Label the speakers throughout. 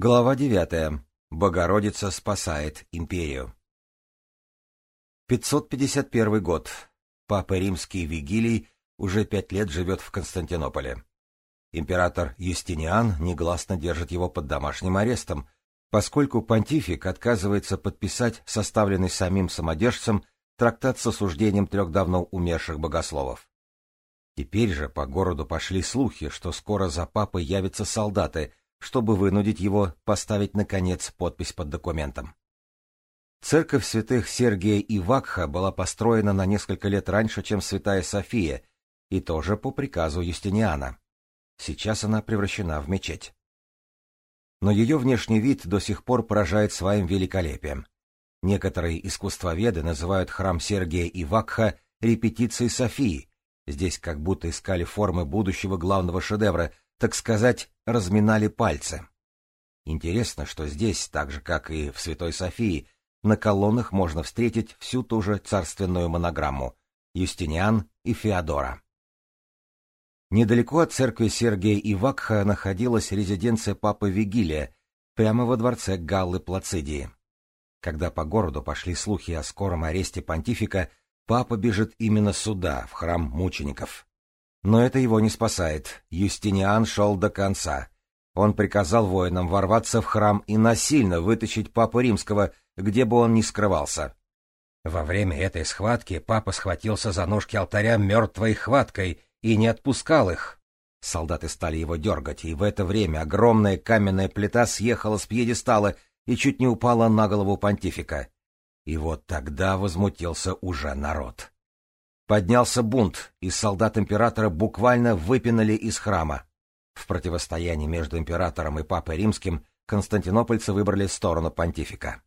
Speaker 1: Глава девятая. Богородица спасает империю. 551 год. Папа Римский Вигилий уже пять лет живет в Константинополе. Император Юстиниан негласно держит его под домашним арестом, поскольку понтифик отказывается подписать составленный самим самодержцем трактат с осуждением трех давно умерших богословов. Теперь же по городу пошли слухи, что скоро за папой явятся солдаты, чтобы вынудить его поставить, наконец, подпись под документом. Церковь святых Сергия и Вакха была построена на несколько лет раньше, чем Святая София, и тоже по приказу Юстиниана. Сейчас она превращена в мечеть. Но ее внешний вид до сих пор поражает своим великолепием. Некоторые искусствоведы называют храм Сергия и Вакха репетицией Софии. Здесь как будто искали формы будущего главного шедевра, так сказать, разминали пальцы. Интересно, что здесь, так же как и в Святой Софии, на колоннах можно встретить всю ту же царственную монограмму Юстиниан и Феодора. Недалеко от церкви Сергия и Вакха находилась резиденция папы Вигилия, прямо во дворце Галлы Плацидии. Когда по городу пошли слухи о скором аресте понтифика, папа бежит именно сюда, в храм мучеников. Но это его не спасает. Юстиниан шел до конца. Он приказал воинам ворваться в храм и насильно вытащить папу римского, где бы он ни скрывался. Во время этой схватки папа схватился за ножки алтаря мертвой хваткой и не отпускал их. Солдаты стали его дергать, и в это время огромная каменная плита съехала с пьедестала и чуть не упала на голову понтифика. И вот тогда возмутился уже народ. Поднялся бунт, и солдат императора буквально выпинали из храма. В противостоянии между императором и папой римским константинопольцы выбрали сторону понтифика.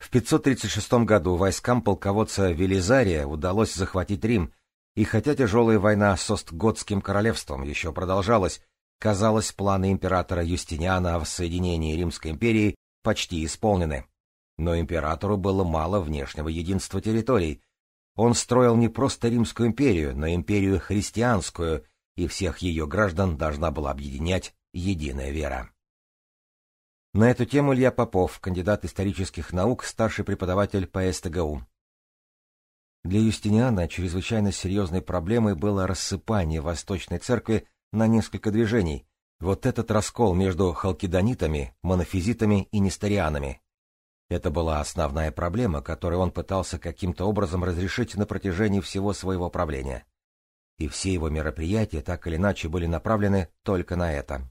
Speaker 1: В 536 году войскам полководца Велизария удалось захватить Рим, и хотя тяжелая война с Остготским королевством еще продолжалась, казалось, планы императора Юстиниана о воссоединении Римской империи почти исполнены. Но императору было мало внешнего единства территорий, он строил не просто Римскую империю, но империю христианскую, и всех ее граждан должна была объединять единая вера. На эту тему Илья Попов, кандидат исторических наук, старший преподаватель по СТГУ. Для Юстиниана чрезвычайно серьезной проблемой было рассыпание Восточной Церкви на несколько движений, вот этот раскол между халкидонитами, монофизитами и несторианами. Это была основная проблема, которую он пытался каким-то образом разрешить на протяжении всего своего правления. И все его мероприятия так или иначе были направлены только на это.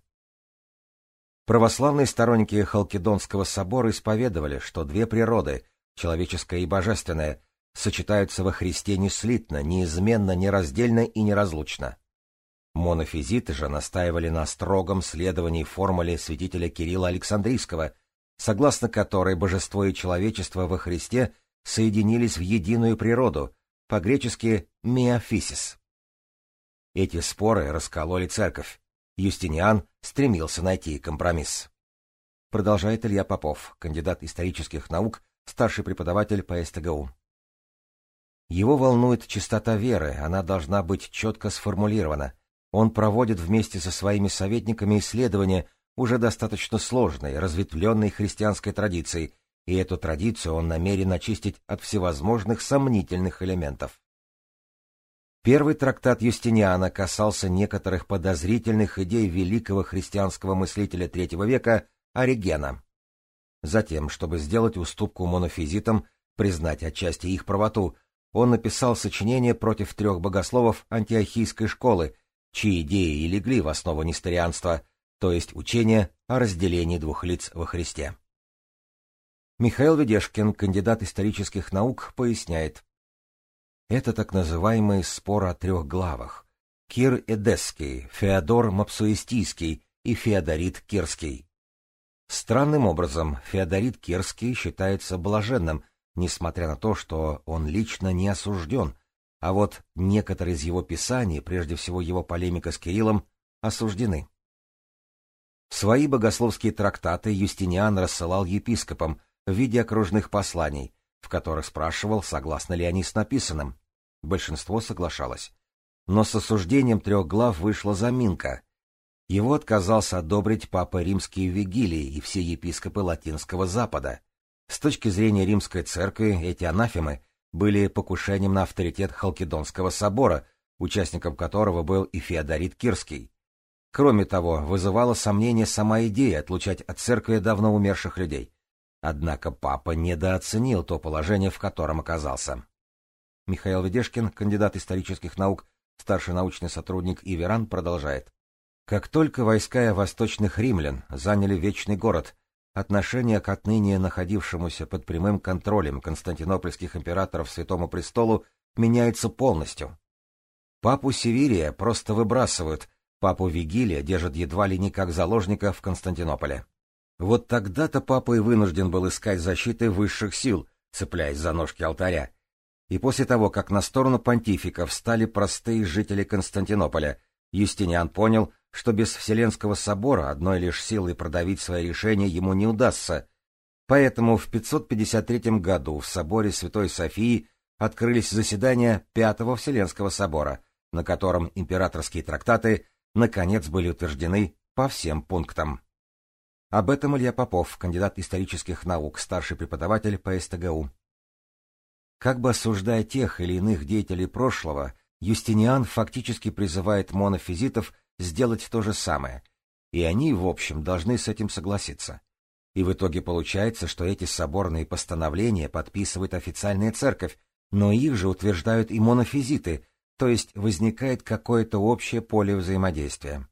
Speaker 1: Православные сторонники Халкидонского собора исповедовали, что две природы, человеческая и божественная, сочетаются во Христе неслитно, неизменно, нераздельно и неразлучно. Монофизиты же настаивали на строгом следовании формуле святителя Кирилла Александрийского – согласно которой божество и человечество во Христе соединились в единую природу, по-гречески «миофисис». Эти споры раскололи церковь. Юстиниан стремился найти компромисс. Продолжает Илья Попов, кандидат исторических наук, старший преподаватель по СТГУ. Его волнует чистота веры, она должна быть четко сформулирована. Он проводит вместе со своими советниками исследования, уже достаточно сложной, разветвленной христианской традицией, и эту традицию он намерен очистить от всевозможных сомнительных элементов. Первый трактат Юстиниана касался некоторых подозрительных идей великого христианского мыслителя III века Оригена. Затем, чтобы сделать уступку монофизитам, признать отчасти их правоту, он написал сочинение против трех богословов антиохийской школы, чьи идеи и легли в основу несторианства, то есть учение о разделении двух лиц во Христе. Михаил Ведешкин, кандидат исторических наук, поясняет. Это так называемый спор о трех главах. Кир Эдесский, Феодор Мапсуистийский и Феодорит Кирский. Странным образом, Феодорит Кирский считается блаженным, несмотря на то, что он лично не осужден, а вот некоторые из его писаний, прежде всего его полемика с Кириллом, осуждены. Свои богословские трактаты Юстиниан рассылал епископам в виде окружных посланий, в которых спрашивал, согласны ли они с написанным. Большинство соглашалось. Но с осуждением трех глав вышла заминка. Его отказался одобрить папа римский Вигилий и все епископы Латинского Запада. С точки зрения римской церкви эти анафемы были покушением на авторитет Халкидонского собора, участником которого был и Феодорит Кирский. Кроме того, вызывала сомнение сама идея отлучать от церкви давно умерших людей. Однако папа недооценил то положение, в котором оказался. Михаил Ведешкин, кандидат исторических наук, старший научный сотрудник Иверан, продолжает. Как только войска восточных римлян заняли Вечный город, отношение к отныне находившемуся под прямым контролем константинопольских императоров Святому Престолу меняется полностью. Папу Севирия просто выбрасывают, папу Вигилия держат едва ли не как заложника в Константинополе. Вот тогда-то папа и вынужден был искать защиты высших сил, цепляясь за ножки алтаря. И после того, как на сторону понтифика встали простые жители Константинополя, Юстиниан понял, что без Вселенского собора одной лишь силой продавить свои решения ему не удастся. Поэтому в 553 году в соборе Святой Софии открылись заседания Пятого Вселенского собора, на котором императорские трактаты наконец были утверждены по всем пунктам. Об этом Илья Попов, кандидат исторических наук, старший преподаватель по СТГУ. Как бы осуждая тех или иных деятелей прошлого, Юстиниан фактически призывает монофизитов сделать то же самое, и они, в общем, должны с этим согласиться. И в итоге получается, что эти соборные постановления подписывает официальная церковь, но их же утверждают и монофизиты, то есть возникает какое-то общее поле взаимодействия.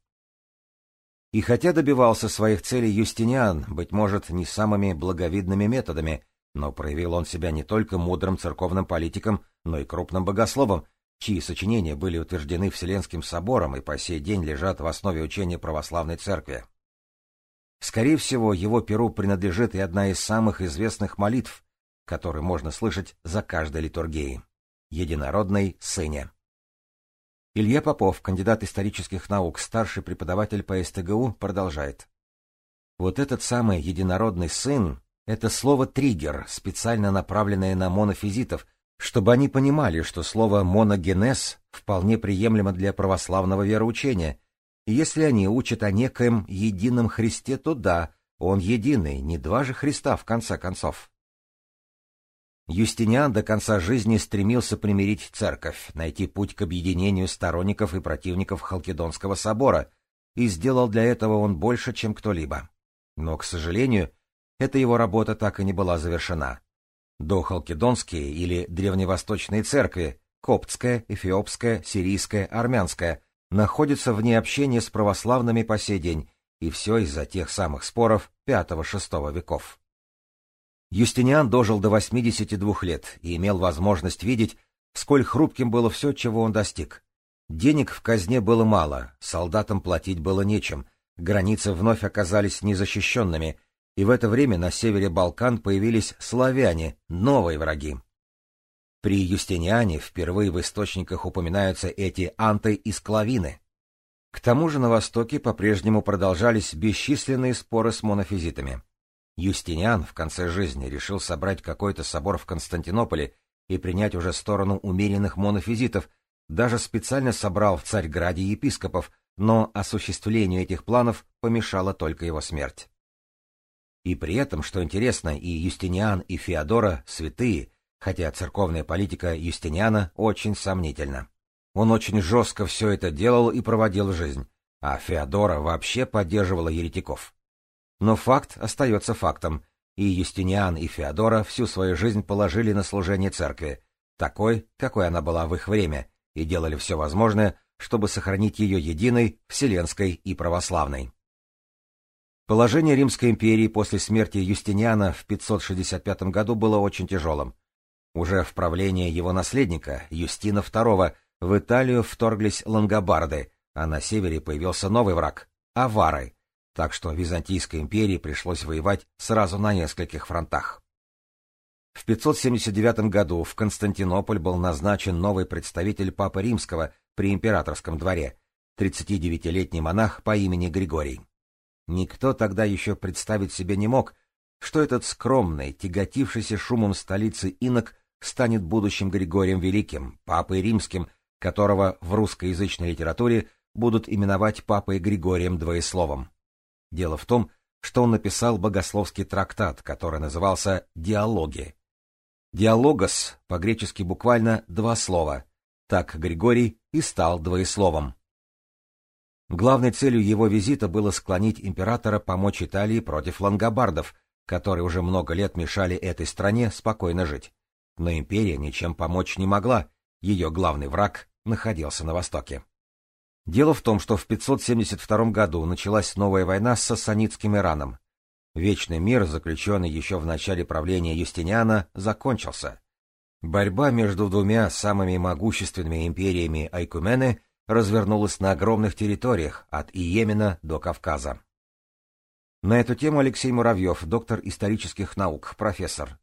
Speaker 1: И хотя добивался своих целей Юстиниан, быть может, не самыми благовидными методами, но проявил он себя не только мудрым церковным политиком, но и крупным богословом, чьи сочинения были утверждены Вселенским собором и по сей день лежат в основе учения православной церкви. Скорее всего, его перу принадлежит и одна из самых известных молитв, которые можно слышать за каждой литургией — «Единородный Сыне». Илья Попов, кандидат исторических наук, старший преподаватель по СТГУ, продолжает. Вот этот самый единородный сын — это слово «триггер», специально направленное на монофизитов, чтобы они понимали, что слово «моногенез» вполне приемлемо для православного вероучения. И если они учат о некоем едином Христе, то да, он единый, не два же Христа в конце концов. Юстиниан до конца жизни стремился примирить церковь, найти путь к объединению сторонников и противников Халкидонского собора, и сделал для этого он больше, чем кто-либо. Но, к сожалению, эта его работа так и не была завершена. До Халкидонские или древневосточные церкви, коптская, эфиопская, сирийская, армянская, находятся вне общения с православными по сей день, и все из-за тех самых споров V-VI веков. Юстиниан дожил до 82 лет и имел возможность видеть, сколь хрупким было все, чего он достиг. Денег в казне было мало, солдатам платить было нечем, границы вновь оказались незащищенными, и в это время на севере Балкан появились славяне, новые враги. При Юстиниане впервые в источниках упоминаются эти анты и склавины. К тому же на Востоке по-прежнему продолжались бесчисленные споры с монофизитами. Юстиниан в конце жизни решил собрать какой-то собор в Константинополе и принять уже сторону умеренных монофизитов, даже специально собрал в Царьграде епископов, но осуществлению этих планов помешала только его смерть. И при этом, что интересно, и Юстиниан, и Феодора — святые, хотя церковная политика Юстиниана очень сомнительна. Он очень жестко все это делал и проводил жизнь, а Феодора вообще поддерживала еретиков. Но факт остается фактом, и Юстиниан и Феодора всю свою жизнь положили на служение церкви, такой, какой она была в их время, и делали все возможное, чтобы сохранить ее единой, вселенской и православной. Положение Римской империи после смерти Юстиниана в 565 году было очень тяжелым. Уже в правление его наследника, Юстина II, в Италию вторглись лангобарды, а на севере появился новый враг — авары, так что Византийской империи пришлось воевать сразу на нескольких фронтах. В 579 году в Константинополь был назначен новый представитель Папы Римского при императорском дворе, 39-летний монах по имени Григорий. Никто тогда еще представить себе не мог, что этот скромный, тяготившийся шумом столицы инок станет будущим Григорием Великим, папой римским, которого в русскоязычной литературе будут именовать папой Григорием Двоесловом. Дело в том, что он написал богословский трактат, который назывался «Диалоги». «Диалогос» по-гречески буквально «два слова». Так Григорий и стал двоесловом. Главной целью его визита было склонить императора помочь Италии против лангобардов, которые уже много лет мешали этой стране спокойно жить. Но империя ничем помочь не могла, ее главный враг находился на востоке. Дело в том, что в 572 году началась новая война с сасанитским Ираном. Вечный мир, заключенный еще в начале правления Юстиниана, закончился. Борьба между двумя самыми могущественными империями Айкумены развернулась на огромных территориях, от Иемена до Кавказа. На эту тему Алексей Муравьев, доктор исторических наук, профессор.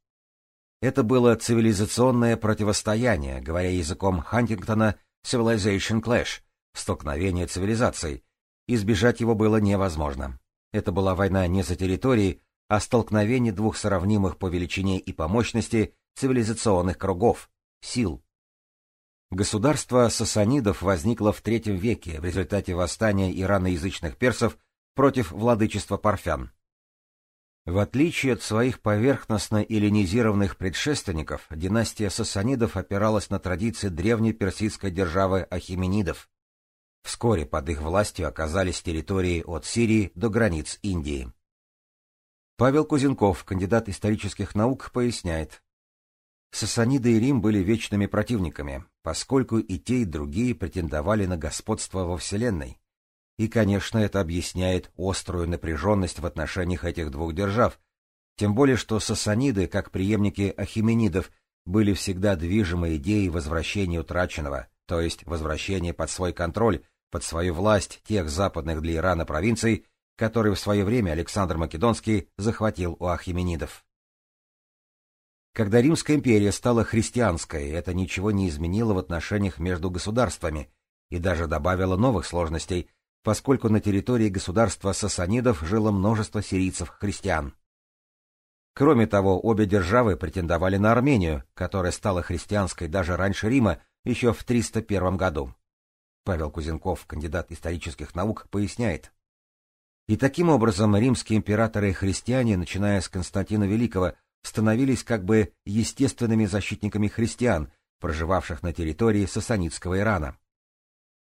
Speaker 1: Это было цивилизационное противостояние, говоря языком Хантингтона «civilization clash», столкновение цивилизаций. Избежать его было невозможно. Это была война не за территории, а столкновение двух сравнимых по величине и по мощности цивилизационных кругов, сил. Государство сасанидов возникло в III веке в результате восстания ираноязычных персов против владычества парфян. В отличие от своих поверхностно эллинизированных предшественников, династия сасанидов опиралась на традиции древней персидской державы ахименидов. Вскоре под их властью оказались территории от Сирии до границ Индии. Павел Кузенков, кандидат исторических наук, поясняет. Сасаниды и Рим были вечными противниками, поскольку и те, и другие претендовали на господство во Вселенной. И, конечно, это объясняет острую напряженность в отношениях этих двух держав, тем более что сасаниды, как преемники ахименидов, были всегда движимы идеей возвращения утраченного, то есть возвращения под свой контроль, под свою власть тех западных для Ирана провинций, которые в свое время Александр Македонский захватил у ахименидов. Когда Римская империя стала христианской, это ничего не изменило в отношениях между государствами и даже добавило новых сложностей, поскольку на территории государства сасанидов жило множество сирийцев-христиан. Кроме того, обе державы претендовали на Армению, которая стала христианской даже раньше Рима, еще в 301 году. Павел Кузенков, кандидат исторических наук, поясняет. И таким образом римские императоры и христиане, начиная с Константина Великого, становились как бы естественными защитниками христиан, проживавших на территории сасанитского Ирана.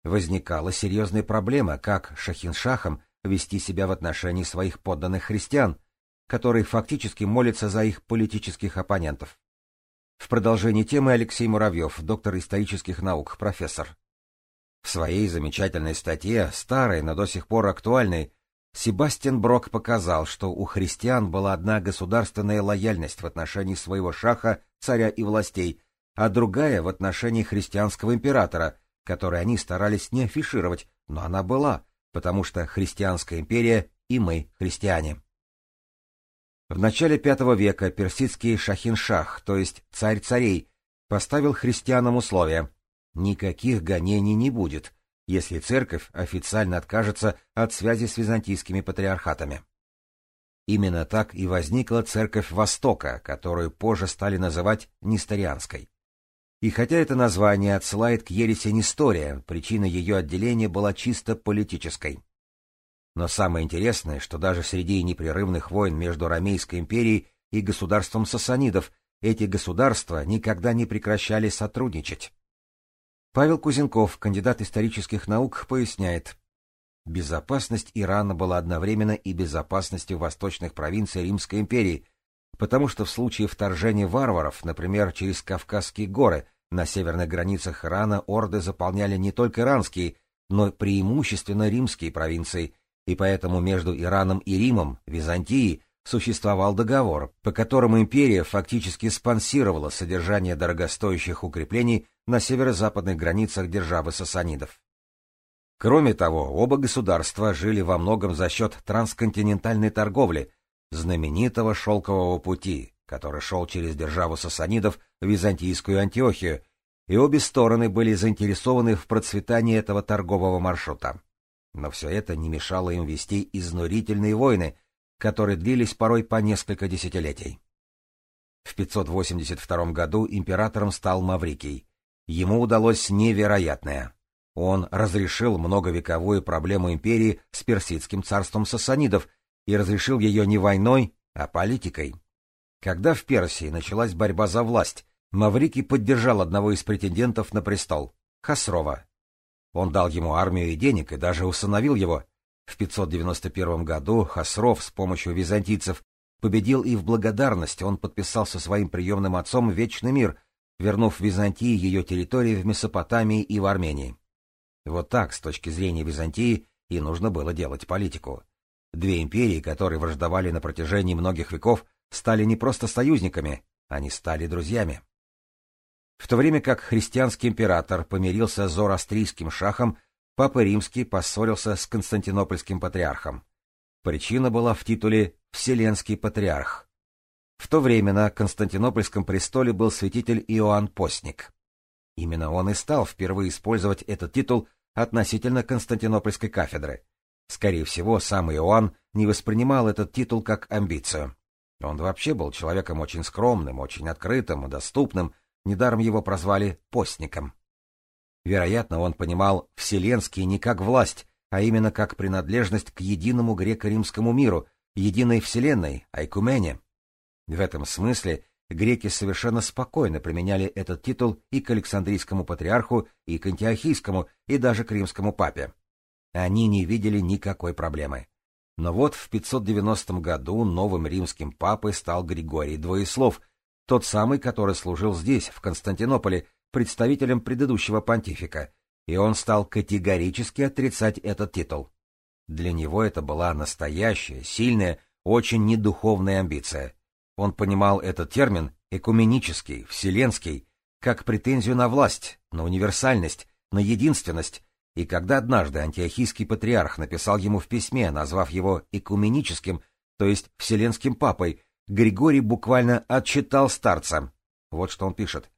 Speaker 1: Возникала серьезная проблема, как шахиншахам вести себя в отношении своих подданных христиан, которые фактически молятся за их политических оппонентов. В продолжении темы Алексей Муравьев, доктор исторических наук, профессор. В своей замечательной статье, старой, но до сих пор актуальной, Себастьян Брок показал, что у христиан была одна государственная лояльность в отношении своего шаха, царя и властей, а другая в отношении христианского императора, которой они старались не афишировать, но она была, потому что христианская империя и мы христиане. В начале V века персидский шахин-шах, то есть царь царей, поставил христианам условия «никаких гонений не будет», если церковь официально откажется от связи с византийскими патриархатами. Именно так и возникла церковь Востока, которую позже стали называть Несторианской. И хотя это название отсылает к ереси Нестория, причина ее отделения была чисто политической. Но самое интересное, что даже среди непрерывных войн между Ромейской империей и государством сасанидов эти государства никогда не прекращали сотрудничать. Павел Кузенков, кандидат исторических наук, поясняет. Безопасность Ирана была одновременно и безопасностью восточных провинций Римской империи, потому что в случае вторжения варваров, например, через Кавказские горы, на северных границах Ирана орды заполняли не только иранские, но преимущественно римские провинции, и поэтому между Ираном и Римом, Византией, существовал договор, по которому империя фактически спонсировала содержание дорогостоящих укреплений на северо-западных границах державы сасанидов. Кроме того, оба государства жили во многом за счет трансконтинентальной торговли, знаменитого шелкового пути, который шел через державу сасанидов в византийскую Антиохию, и обе стороны были заинтересованы в процветании этого торгового маршрута. Но все это не мешало им вести изнурительные войны, которые длились порой по несколько десятилетий. В 582 году императором стал Маврикий. Ему удалось невероятное. Он разрешил многовековую проблему империи с персидским царством сасанидов и разрешил ее не войной, а политикой. Когда в Персии началась борьба за власть, Маврикий поддержал одного из претендентов на престол — Хасрова. Он дал ему армию и денег и даже усыновил его. В 591 году Хасров с помощью византийцев победил и в благодарность он подписал со своим приемным отцом Вечный мир, вернув Византии ее территории в Месопотамии и в Армении. Вот так, с точки зрения Византии, и нужно было делать политику. Две империи, которые враждовали на протяжении многих веков, стали не просто союзниками, они стали друзьями. В то время как христианский император помирился с зороастрийским шахом, Папа Римский поссорился с константинопольским патриархом. Причина была в титуле «Вселенский патриарх». В то время на Константинопольском престоле был святитель Иоанн Постник. Именно он и стал впервые использовать этот титул относительно Константинопольской кафедры. Скорее всего, сам Иоанн не воспринимал этот титул как амбицию. Он вообще был человеком очень скромным, очень открытым доступным, недаром его прозвали постником. Вероятно, он понимал вселенский не как власть, а именно как принадлежность к единому греко-римскому миру, единой вселенной, айкумене. В этом смысле греки совершенно спокойно применяли этот титул и к Александрийскому патриарху, и к Антиохийскому, и даже к римскому папе. Они не видели никакой проблемы. Но вот в 590 году новым римским папой стал Григорий Двоеслов, тот самый, который служил здесь, в Константинополе, представителем предыдущего понтифика, и он стал категорически отрицать этот титул. Для него это была настоящая, сильная, очень недуховная амбиция. Он понимал этот термин экуменический, вселенский, как претензию на власть, на универсальность, на единственность, и когда однажды антиохийский патриарх написал ему в письме, назвав его экуменическим, то есть вселенским папой, Григорий буквально отчитал старца. Вот что он пишет.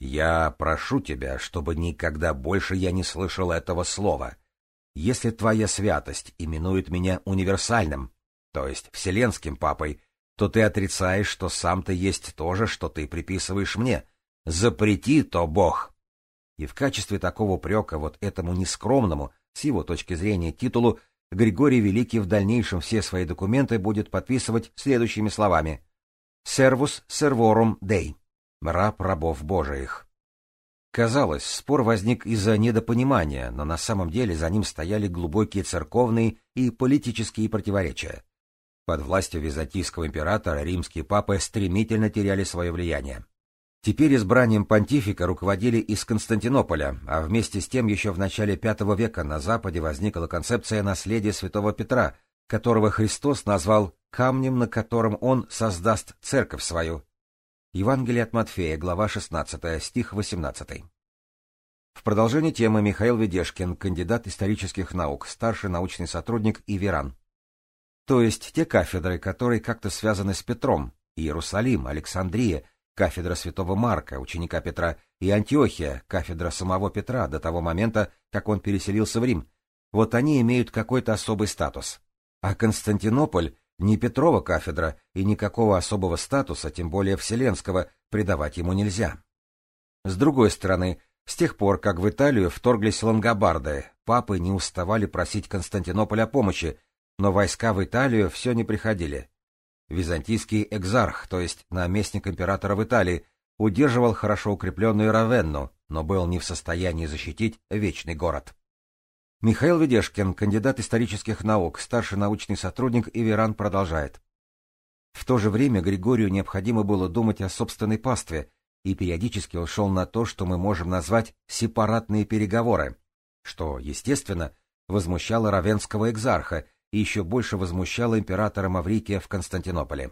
Speaker 1: «Я прошу тебя, чтобы никогда больше я не слышал этого слова. Если твоя святость именует меня универсальным, то есть вселенским папой, то ты отрицаешь, что сам ты есть то же, что ты приписываешь мне. Запрети то, Бог!» И в качестве такого упрека вот этому нескромному, с его точки зрения, титулу, Григорий Великий в дальнейшем все свои документы будет подписывать следующими словами «Servus servorum Dei» — «раб рабов Божиих». Казалось, спор возник из-за недопонимания, но на самом деле за ним стояли глубокие церковные и политические противоречия. Под властью византийского императора римские папы стремительно теряли свое влияние. Теперь избранием понтифика руководили из Константинополя, а вместе с тем еще в начале V века на Западе возникла концепция наследия святого Петра, которого Христос назвал камнем, на котором он создаст церковь свою. Евангелие от Матфея, глава 16, стих 18. В продолжение темы Михаил Ведешкин, кандидат исторических наук, старший научный сотрудник Иверан. То есть те кафедры, которые как-то связаны с Петром, Иерусалим, Александрия, кафедра святого Марка, ученика Петра, и Антиохия, кафедра самого Петра до того момента, как он переселился в Рим. Вот они имеют какой-то особый статус. А Константинополь не Петрова кафедра, и никакого особого статуса, тем более вселенского, придавать ему нельзя. С другой стороны, с тех пор, как в Италию вторглись лангобарды, папы не уставали просить Константинополь о помощи, но войска в Италию все не приходили. Византийский экзарх, то есть наместник императора в Италии, удерживал хорошо укрепленную Равенну, но был не в состоянии защитить вечный город. Михаил Ведешкин, кандидат исторических наук, старший научный сотрудник Иверан, продолжает. В то же время Григорию необходимо было думать о собственной пастве, и периодически он шел на то, что мы можем назвать сепаратные переговоры, что, естественно, возмущало равенского экзарха и еще больше возмущало императора Маврикия в Константинополе.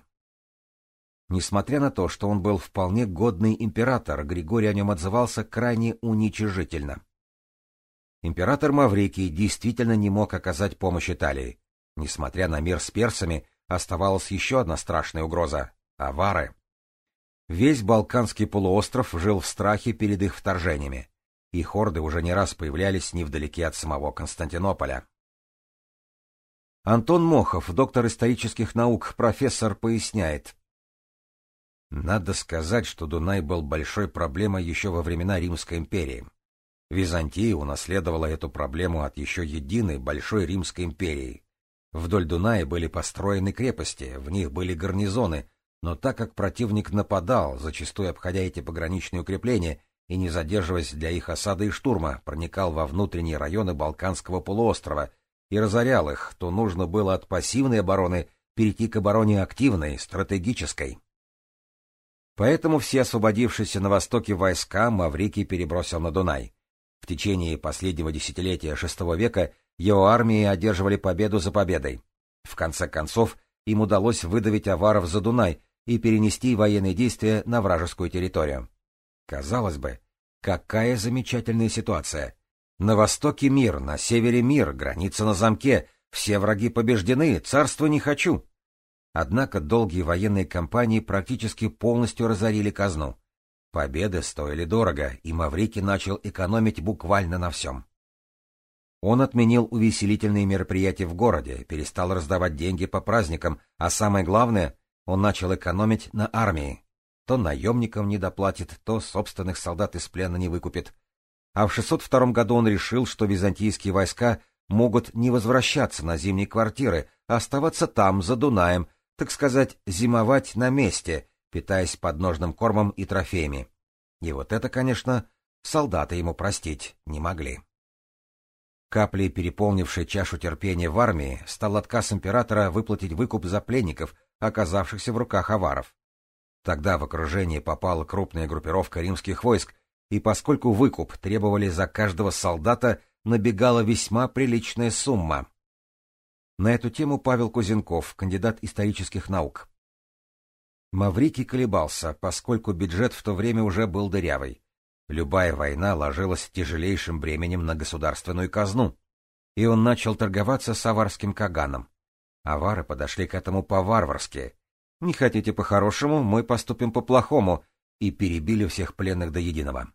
Speaker 1: Несмотря на то, что он был вполне годный император, Григорий о нем отзывался крайне уничижительно. Император Маврикий действительно не мог оказать помощь Италии. Несмотря на мир с персами, оставалась еще одна страшная угроза — авары. Весь Балканский полуостров жил в страхе перед их вторжениями, и хорды уже не раз появлялись невдалеке от самого Константинополя. Антон Мохов, доктор исторических наук, профессор, поясняет. Надо сказать, что Дунай был большой проблемой еще во времена Римской империи. Византия унаследовала эту проблему от еще единой Большой Римской империи. Вдоль Дуная были построены крепости, в них были гарнизоны, но так как противник нападал, зачастую обходя эти пограничные укрепления, и, не задерживаясь для их осады и штурма, проникал во внутренние районы Балканского полуострова и разорял их, то нужно было от пассивной обороны перейти к обороне активной, стратегической. Поэтому все освободившиеся на востоке войска Маврикий перебросил на Дунай. В течение последнего десятилетия VI века его армии одерживали победу за победой. В конце концов, им удалось выдавить аваров за Дунай и перенести военные действия на вражескую территорию. Казалось бы, какая замечательная ситуация. На востоке мир, на севере мир, граница на замке, все враги побеждены, царства не хочу. Однако долгие военные кампании практически полностью разорили казну. Победы стоили дорого, и Маврики начал экономить буквально на всем. Он отменил увеселительные мероприятия в городе, перестал раздавать деньги по праздникам, а самое главное, он начал экономить на армии. То наемникам не доплатит, то собственных солдат из плена не выкупит. А в 602 году он решил, что византийские войска могут не возвращаться на зимние квартиры, а оставаться там, за Дунаем, так сказать, зимовать на месте, питаясь подножным кормом и трофеями. И вот это, конечно, солдаты ему простить не могли. Каплей, переполнившей чашу терпения в армии, стал отказ императора выплатить выкуп за пленников, оказавшихся в руках аваров. Тогда в окружение попала крупная группировка римских войск, и поскольку выкуп требовали за каждого солдата, набегала весьма приличная сумма. На эту тему Павел Кузенков, кандидат исторических наук. Маврикий колебался, поскольку бюджет в то время уже был дырявый. Любая война ложилась тяжелейшим бременем на государственную казну, и он начал торговаться с аварским каганом. Авары подошли к этому по-варварски, не хотите по-хорошему, мы поступим по-плохому, и перебили всех пленных до единого.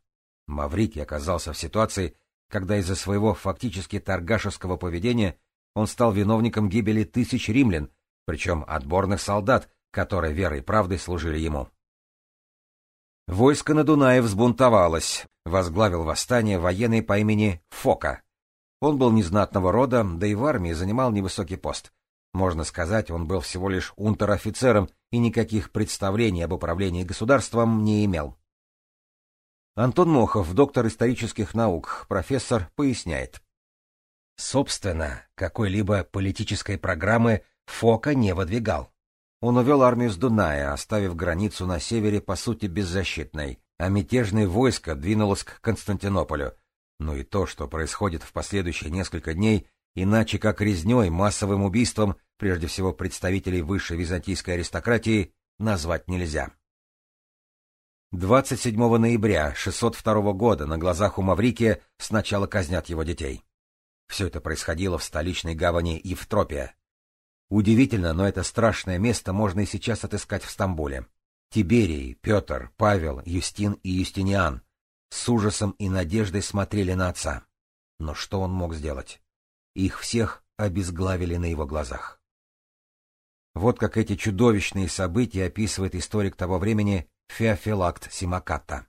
Speaker 1: Маврикий оказался в ситуации, когда из-за своего фактически торгашеского поведения он стал виновником гибели тысяч римлян, причем отборных солдат, которые верой и правдой служили ему. Войско на Дунае взбунтовалось, возглавил восстание военный по имени Фока. Он был незнатного рода, да и в армии занимал невысокий пост. Можно сказать, он был всего лишь унтер-офицером и никаких представлений об управлении государством не имел. Антон Мохов, доктор исторических наук, профессор, поясняет. Собственно, какой-либо политической программы Фока не выдвигал. Он увел армию с Дуная, оставив границу на севере по сути беззащитной, а мятежное войско двинулось к Константинополю. Но и то, что происходит в последующие несколько дней, иначе как резней, массовым убийством, прежде всего представителей высшей византийской аристократии, назвать нельзя. 27 ноября 602 года на глазах у Маврикия сначала казнят его детей. Все это происходило в столичной гавани Евтропия. Удивительно, но это страшное место можно и сейчас отыскать в Стамбуле. Тиберий, Петр, Павел, Юстин и Юстиниан с ужасом и надеждой смотрели на отца. Но что он мог сделать? Их всех обезглавили на его глазах. Вот как эти чудовищные события описывает историк того времени Феофилакт Симаката.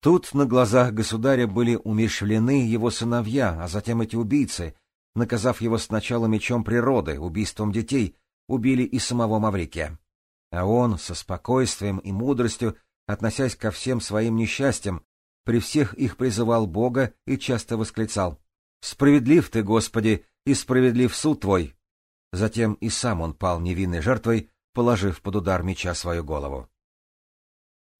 Speaker 1: Тут на глазах государя были умерщвлены его сыновья, а затем эти убийцы, наказав его сначала мечом природы, убийством детей, убили и самого Маврикия. А он, со спокойствием и мудростью, относясь ко всем своим несчастьям, при всех их призывал Бога и часто восклицал Справедлив ты, Господи, и справедлив суд твой. Затем и сам он пал невинной жертвой, положив под удар меча свою голову.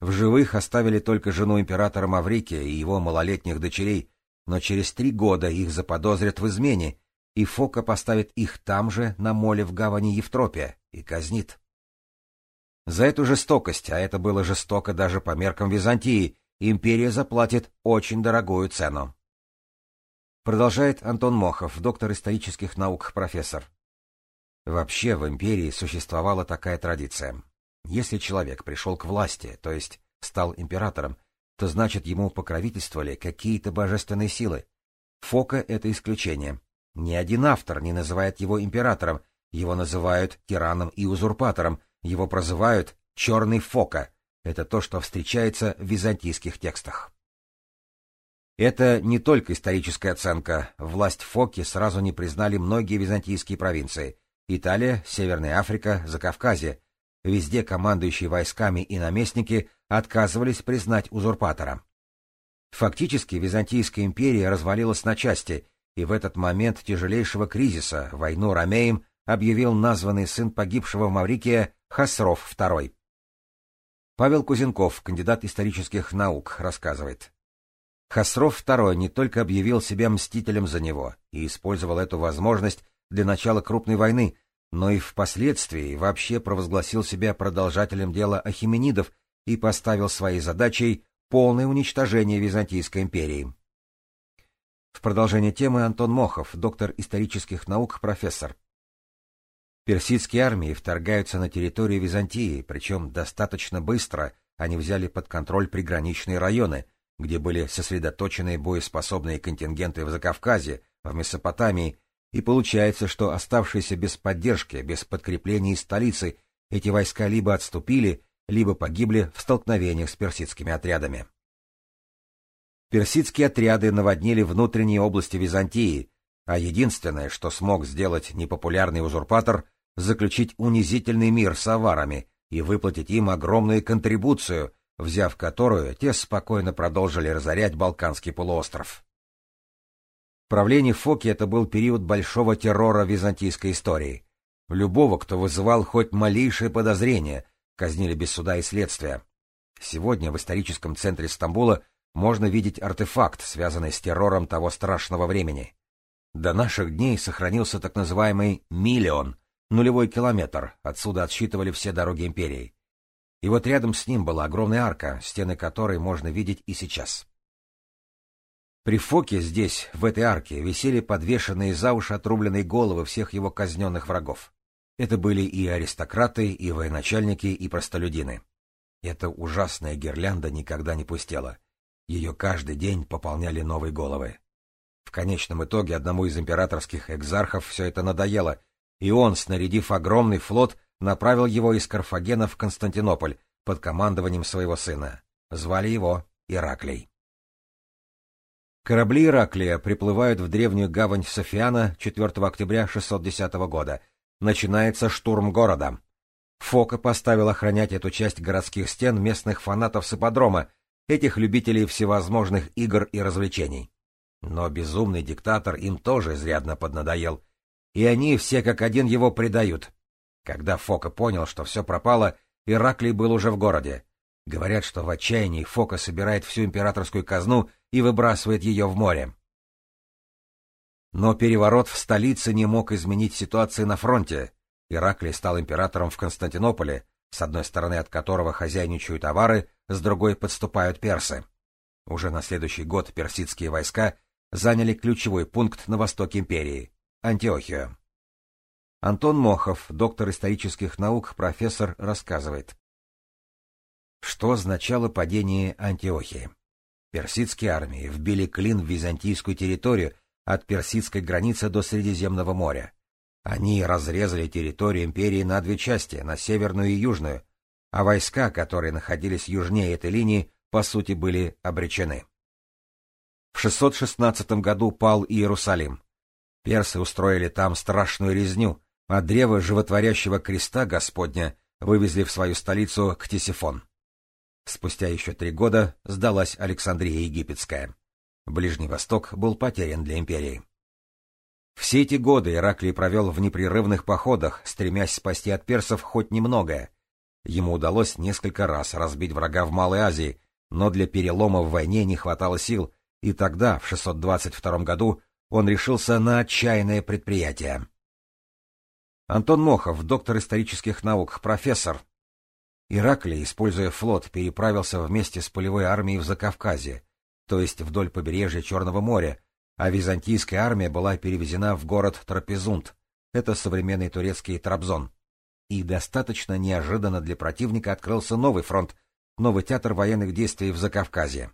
Speaker 1: В живых оставили только жену императора Маврикия и его малолетних дочерей, но через три года их заподозрят в измене, и Фока поставит их там же, на моле в гавани Евтропия, и казнит. За эту жестокость, а это было жестоко даже по меркам Византии, империя заплатит очень дорогую цену. Продолжает Антон Мохов, доктор исторических наук, профессор. Вообще в империи существовала такая традиция. Если человек пришел к власти, то есть стал императором, то значит ему покровительствовали какие-то божественные силы. Фока — это исключение. Ни один автор не называет его императором, его называют тираном и узурпатором, его прозывают «черный Фока». Это то, что встречается в византийских текстах. Это не только историческая оценка. Власть Фоки сразу не признали многие византийские провинции. Италия, Северная Африка, Закавказье. Везде командующие войсками и наместники отказывались признать узурпатора. Фактически Византийская империя развалилась на части, и в этот момент тяжелейшего кризиса войну ромеям объявил названный сын погибшего в Маврикии Хасров II. Павел Кузенков, кандидат исторических наук, рассказывает. Хасров II не только объявил себя мстителем за него и использовал эту возможность для начала крупной войны, но и впоследствии вообще провозгласил себя продолжателем дела ахименидов и поставил своей задачей полное уничтожение Византийской империи. В продолжение темы Антон Мохов, доктор исторических наук, профессор. Персидские армии вторгаются на территорию Византии, причем достаточно быстро они взяли под контроль приграничные районы, где были сосредоточены боеспособные контингенты в Закавказье, в Месопотамии, и получается, что оставшиеся без поддержки, без подкреплений столицы, эти войска либо отступили, либо погибли в столкновениях с персидскими отрядами. Персидские отряды наводнили внутренние области Византии, а единственное, что смог сделать непопулярный узурпатор, заключить унизительный мир с аварами и выплатить им огромную контрибуцию, взяв которую те спокойно продолжили разорять Балканский полуостров. Правление Фоки это был период большого террора византийской истории. Любого, кто вызывал хоть малейшее подозрение, казнили без суда и следствия. Сегодня в историческом центре Стамбула можно видеть артефакт, связанный с террором того страшного времени. До наших дней сохранился так называемый «миллион», нулевой километр, отсюда отсчитывали все дороги империи. И вот рядом с ним была огромная арка, стены которой можно видеть и сейчас. При Фоке здесь, в этой арке, висели подвешенные за уши отрубленные головы всех его казненных врагов. Это были и аристократы, и военачальники, и простолюдины. Эта ужасная гирлянда никогда не пустела. Ее каждый день пополняли новые головы. В конечном итоге одному из императорских экзархов все это надоело, и он, снарядив огромный флот, направил его из Карфагена в Константинополь под командованием своего сына. Звали его Ираклий. Корабли Ираклия приплывают в древнюю гавань Софиана 4 октября 610 года. Начинается штурм города. Фока поставил охранять эту часть городских стен местных фанатов с ипподрома, этих любителей всевозможных игр и развлечений. Но безумный диктатор им тоже изрядно поднадоел, и они все как один его предают. Когда Фока понял, что все пропало, Ираклий был уже в городе. Говорят, что в отчаянии Фока собирает всю императорскую казну и выбрасывает ее в море. Но переворот в столице не мог изменить ситуации на фронте. Ираклий стал императором в Константинополе, с одной стороны от которого хозяйничают авары, с другой подступают персы. Уже на следующий год персидские войска заняли ключевой пункт на востоке империи — Антиохию. Антон Мохов, доктор исторических наук, профессор, рассказывает. Что означало падение Антиохии? Персидские армии вбили клин в византийскую территорию от персидской границы до Средиземного моря. Они разрезали территорию империи на две части, на северную и южную, а войска, которые находились южнее этой линии, по сути были обречены. В 616 году пал Иерусалим. Персы устроили там страшную резню, а древо животворящего креста Господня вывезли в свою столицу Ктисифон. Спустя еще три года сдалась Александрия Египетская. Ближний Восток был потерян для империи. Все эти годы Ираклий провел в непрерывных походах, стремясь спасти от персов хоть немногое. Ему удалось несколько раз разбить врага в Малой Азии, но для перелома в войне не хватало сил, и тогда, в 622 году, он решился на отчаянное предприятие. Антон Мохов, доктор исторических наук, профессор. Ираклий, используя флот, переправился вместе с полевой армией в Закавказье, то есть вдоль побережья Черного моря, а византийская армия была перевезена в город Трапезунд, это современный турецкий Трабзон. И достаточно неожиданно для противника открылся новый фронт, новый театр военных действий в Закавказье.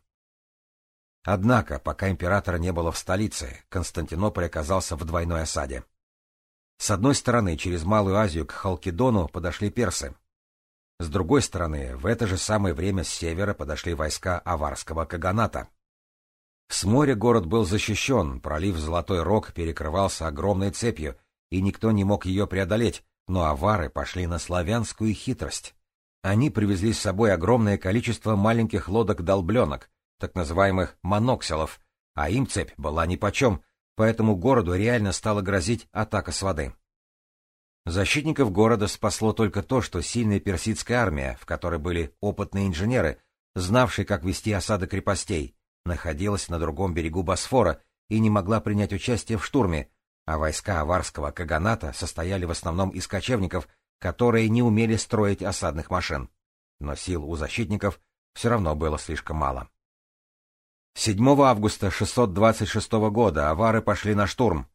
Speaker 1: Однако, пока императора не было в столице, Константинополь оказался в двойной осаде. С одной стороны, через Малую Азию к Халкидону подошли персы. С другой стороны, в это же самое время с севера подошли войска аварского каганата. С моря город был защищен, пролив Золотой Рог перекрывался огромной цепью, и никто не мог ее преодолеть, но авары пошли на славянскую хитрость. Они привезли с собой огромное количество маленьких лодок-долбленок, так называемых монокселов, а им цепь была нипочем, поэтому городу реально стала грозить атака с воды. Защитников города спасло только то, что сильная персидская армия, в которой были опытные инженеры, знавшие, как вести осады крепостей, находилась на другом берегу Босфора и не могла принять участие в штурме, а войска аварского каганата состояли в основном из кочевников, которые не умели строить осадных машин. Но сил у защитников все равно было слишком мало. 7 августа 626 года авары пошли на штурм.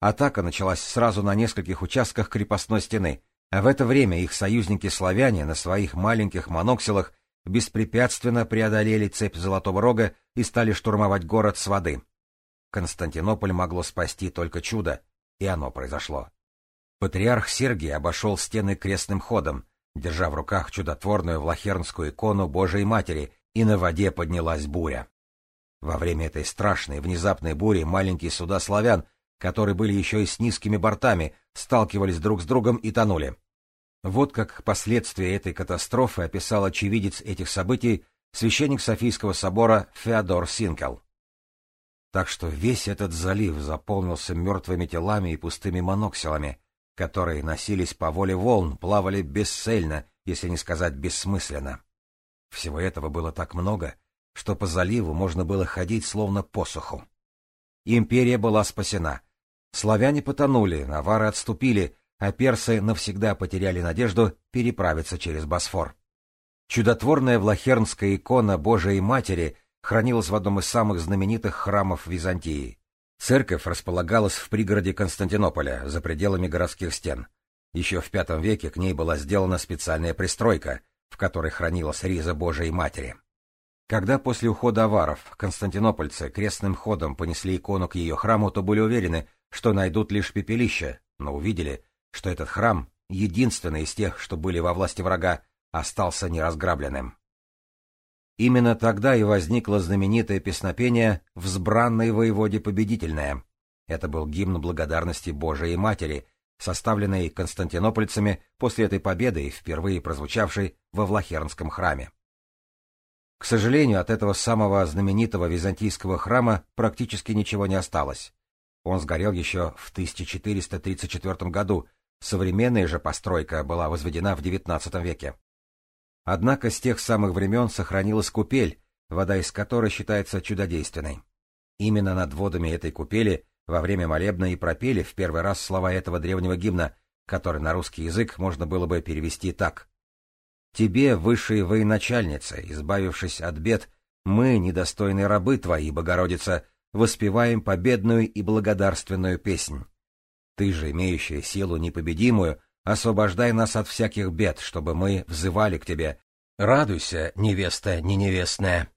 Speaker 1: Атака началась сразу на нескольких участках крепостной стены, а в это время их союзники-славяне на своих маленьких моноксилах беспрепятственно преодолели цепь Золотого Рога и стали штурмовать город с воды. Константинополь могло спасти только чудо, и оно произошло. Патриарх Сергий обошел стены крестным ходом, держа в руках чудотворную влахернскую икону Божией Матери, и на воде поднялась буря. Во время этой страшной внезапной бури маленькие суда славян, которые были еще и с низкими бортами, сталкивались друг с другом и тонули. Вот как последствия этой катастрофы описал очевидец этих событий священник Софийского собора Феодор Синкел. Так что весь этот залив заполнился мертвыми телами и пустыми моноксилами, которые носились по воле волн, плавали бесцельно, если не сказать бессмысленно. Всего этого было так много, что по заливу можно было ходить словно по суху. Империя была спасена. Славяне потонули, навары отступили, а персы навсегда потеряли надежду переправиться через Босфор. Чудотворная влахернская икона Божией Матери хранилась в одном из самых знаменитых храмов Византии. Церковь располагалась в пригороде Константинополя, за пределами городских стен. Еще в V веке к ней была сделана специальная пристройка, в которой хранилась риза Божией Матери. Когда после ухода аваров константинопольцы крестным ходом понесли икону к ее храму, то были уверены, что найдут лишь пепелище, но увидели, что этот храм, единственный из тех, что были во власти врага, остался неразграбленным. Именно тогда и возникло знаменитое песнопение «Взбранной воеводе победительное». Это был гимн благодарности Божией Матери, составленный константинопольцами после этой победы и впервые прозвучавший во Влахернском храме. К сожалению, от этого самого знаменитого византийского храма практически ничего не осталось. Он сгорел еще в 1434 году Современная же постройка была возведена в XIX веке. Однако с тех самых времен сохранилась купель, вода из которой считается чудодейственной. Именно над водами этой купели во время молебна и пропели в первый раз слова этого древнего гимна, который на русский язык можно было бы перевести так. «Тебе, высшие военачальница, избавившись от бед, мы, недостойные рабы твои, Богородица, воспеваем победную и благодарственную песнь. Ты же, имеющая силу непобедимую, освобождай нас от всяких бед, чтобы мы взывали к тебе. Радуйся, невеста не невестная.